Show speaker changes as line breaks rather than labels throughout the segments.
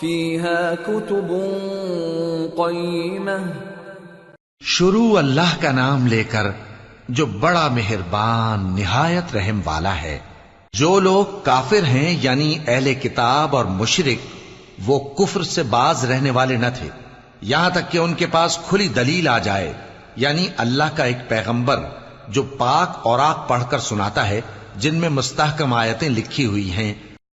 فيها كتب قيمة
شروع اللہ کا نام لے کر جو بڑا مہربان، نہایت رحم والا ہے۔ جو لوگ کافر ہیں یعنی اہل کتاب اور مشرک، وہ کفر سے باز رہنے والے نہ تھے۔ یہاں تک کہ ان کے پاس کھلی دلیل آ جائے۔ یعنی اللہ کا ایک پیغمبر جو پاک اور آگ پڑھ کر سناتا ہے، جن میں مستحکم آیتیں لکھی ہوئی ہیں۔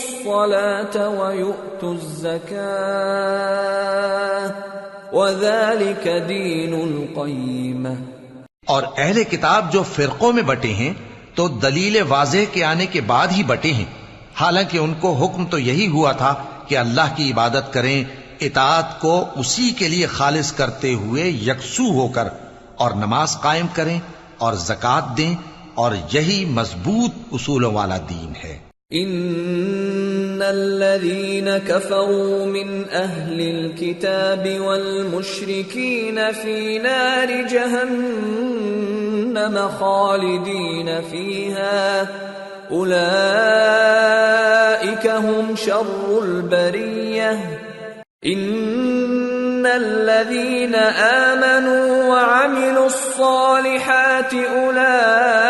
الصلاه ويؤتوا الزكاه وذلك دين القيمه
اور اہل کتاب جو فرقوں میں بٹے ہیں، تو دلیل واضح کے آنے کے بعد ہی بٹے ہیں۔ حالانکہ ان کو حکم تو یہی ہوا تھا کہ اللہ کی عبادت کریں، اطاعت کو اسی کے لیے خالص کرتے ہوئے یکسو ہو کر اور نماز قائم کریں اور زکات دیں، اور یہی مضبوط اصولوں والا دین ہے۔
ان الذين كفروا من اهل الكتاب والمشركين في نار جهنم خالدين فيها اولئك هم شر البريه ان الذين امنوا وعملوا الصالحات اولئك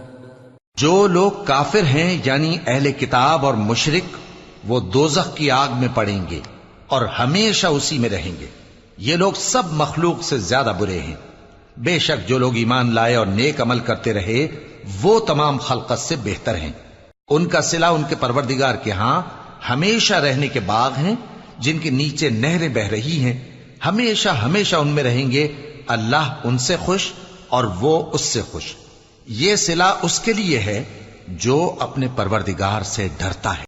جو لوگ کافر ہیں یعنی اہل کتاب اور مشرک، وہ دوزخ کی آگ میں پڑیں گے اور ہمیشہ اسی میں رہیں گے۔ یہ لوگ سب مخلوق سے زیادہ برے ہیں۔ بے شک جو لوگ ایمان لائے اور نیک عمل کرتے رہے، وہ تمام خلقت سے بہتر ہیں۔ ان کا صلہ ان کے پروردگار کے ہاں ہمیشہ رہنے کے باغ ہیں، جن کے نیچے نہریں بہ رہی ہیں۔ ہمیشہ ہمیشہ ان میں رہیں گے۔ اللہ ان سے خوش اور وہ اس سے خوش۔ یہ صلہ اس کے لیے ہے جو اپنے پروردگار سے ڈرتا ہے۔